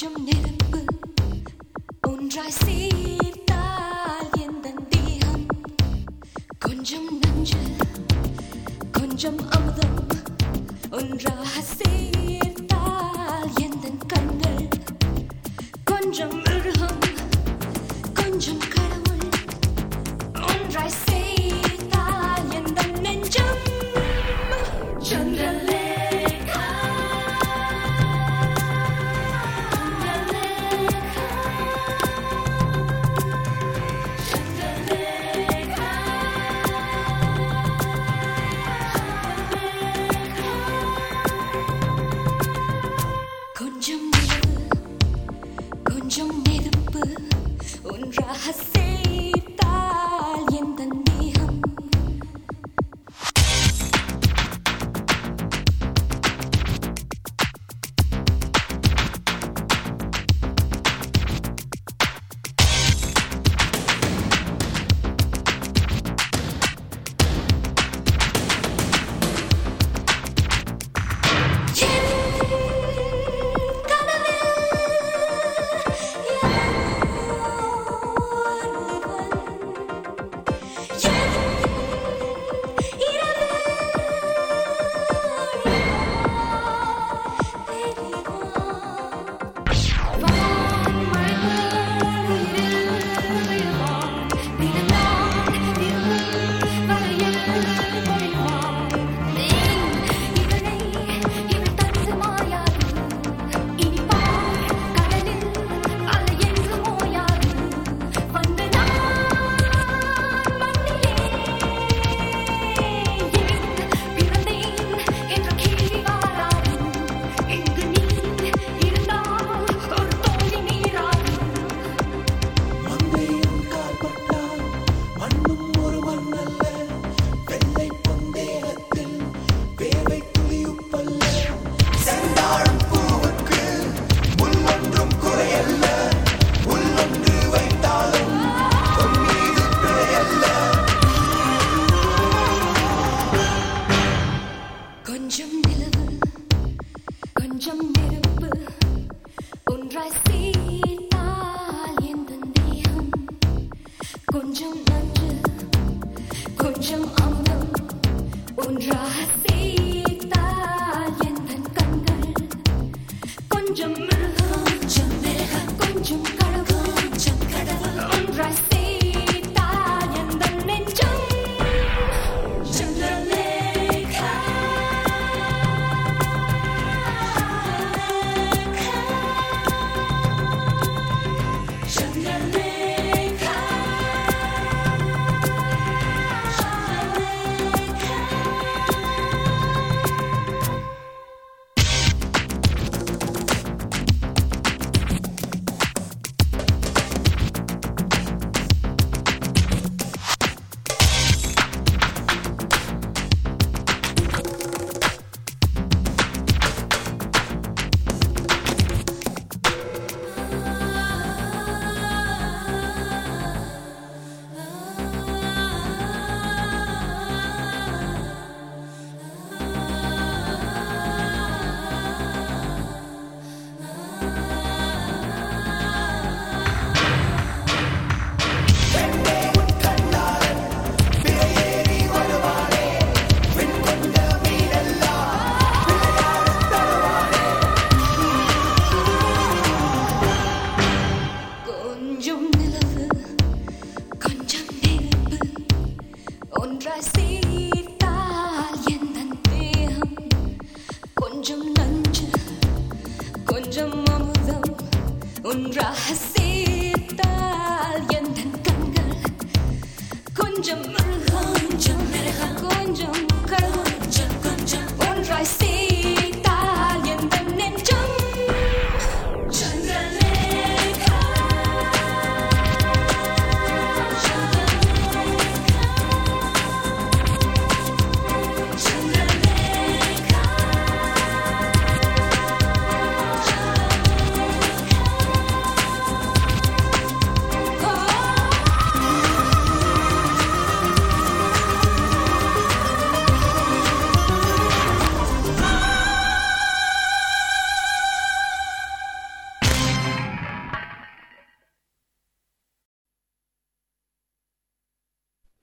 கொஞ்சம் நெருங்கு ஒன்றாய் சேர்த்தால் எந்த தேகம்? கொஞ்சம் நஞ்சு கொஞ்சம் அமுதம் ஒன்றாய் ஒன்றாக சேர்த்தால் கொஞ்சம் நன்று கொஞ்சம் அமுதம் ஒன்றாக சேர்த்தால் எந்த கண்கள்? கொஞ்சம் மிருகம் கொஞ்சம் மிருகம் கொஞ்சம் கடவுள் கொஞ்சம் கடவுள். ஒன்றாய் கொஞ்சம் அமுதம் ஒன்றாக சேர்த்தால்